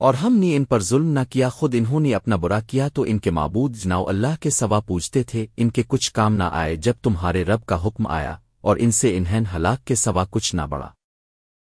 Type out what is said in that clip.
اور ہم نے ان پر ظلم نہ کیا، خود انہوں نے اپنا برا کیا، تو ان کے معبود جناؤ اللہ کے سوا پوچھتے تھے، ان کے کچھ کام نہ آئے جب تمہارے رب کا حکم آیا، اور ان سے انہین ہلاک کے سوا کچھ نہ بڑا